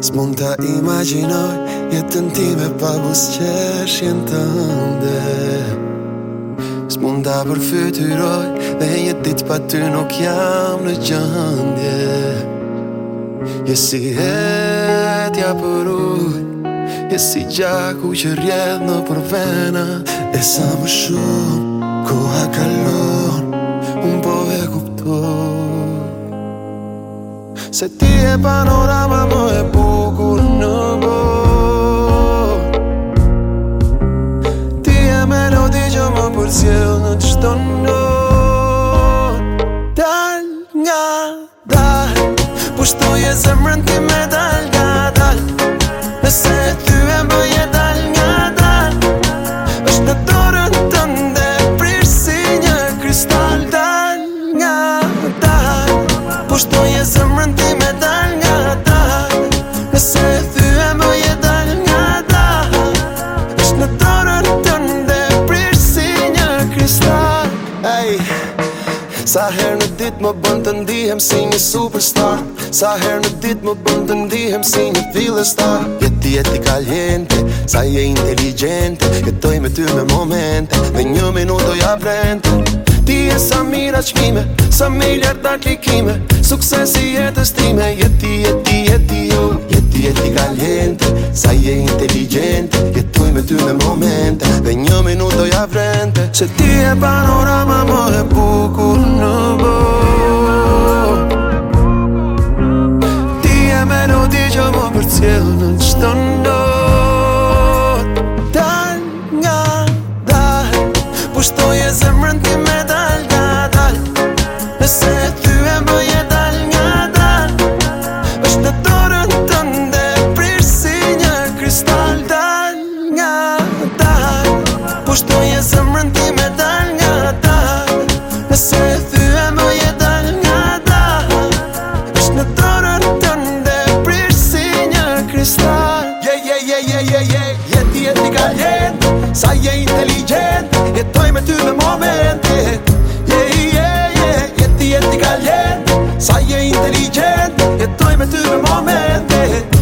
S'mon ta imaginoj jetën ti me pa busqeshjen të ndë S'mon ta përfytyroj dhe një dit pa ty nuk jam në gjëndje Je si hetja për ujë Je si gjaku që rjedh në përvena E sa më shumë koha kalon Unë po e kuptoj Se ti e panorama më për cjellë në të shtëndot Dal nga dal Pushtu e zemrën ti me dal nga dal Nëse ty e mbëje dal nga dal është në dorën të ndër si një kristal Dal nga dal Pushtu e zemrën ti me dal Sa her në dit më bënd të ndihem si një superstar Sa her në dit më bënd të ndihem si një thile star Jeti jeti kaljente, sa je inteligente Këtoj me ty me momente, dhe një minuto ja vrente Ti e sa mira qkime sa miljarda klikime Suksesi jetës time, jeti jeti jeti jo Jeti jeti kaljente, sa je inteligente Këtoj me ty me momente, dhe një minuto ja vrente Se ti e panorama më e që të zemrën ti të je je je je ti e ti galen sa je inteligjent jetoj me ty në moment je je je je ti e ti galen sa je inteligjent jetoj me ty